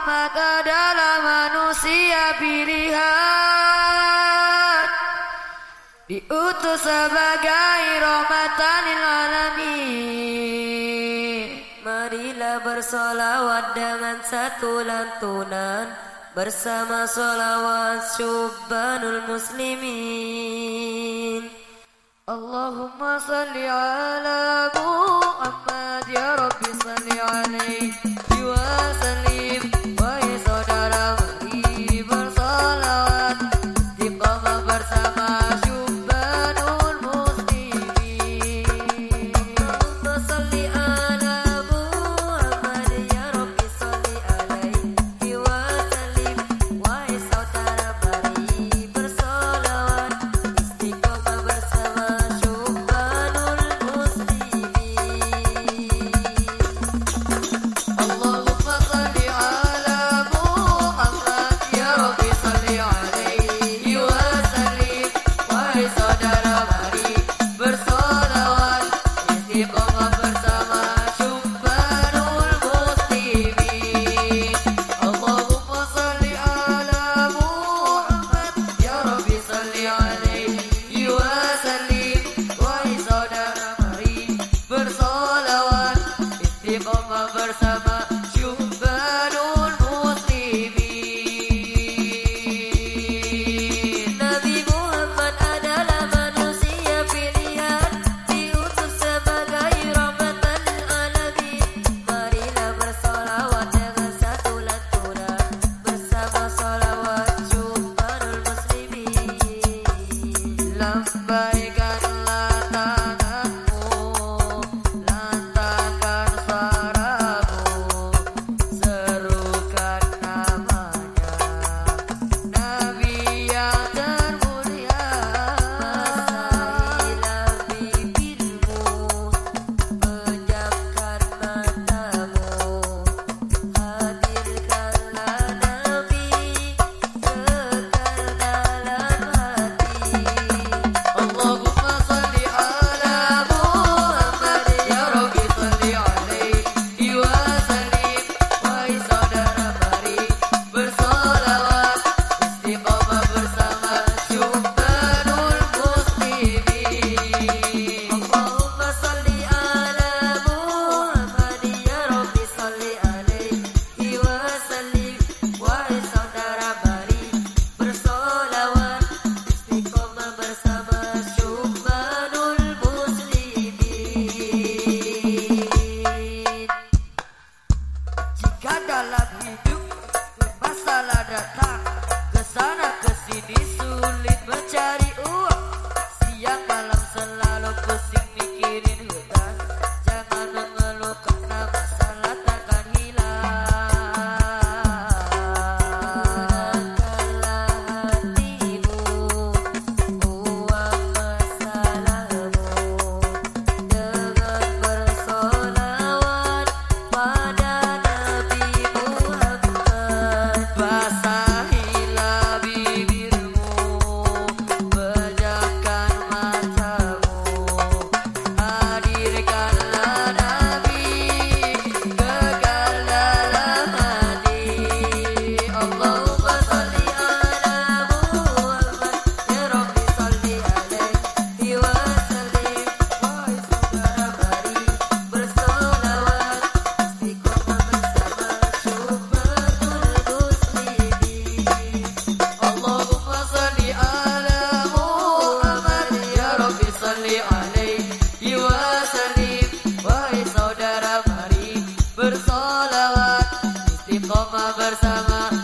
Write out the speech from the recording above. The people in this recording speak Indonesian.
Muhammad adalah manusia pilihan. Diutus sebagai rahmatan lil alamin. Marilah bersolawat dengan satu lantunan Bersama solawat syubbanul muslimin. Allahumma salli ala Muhammad bersama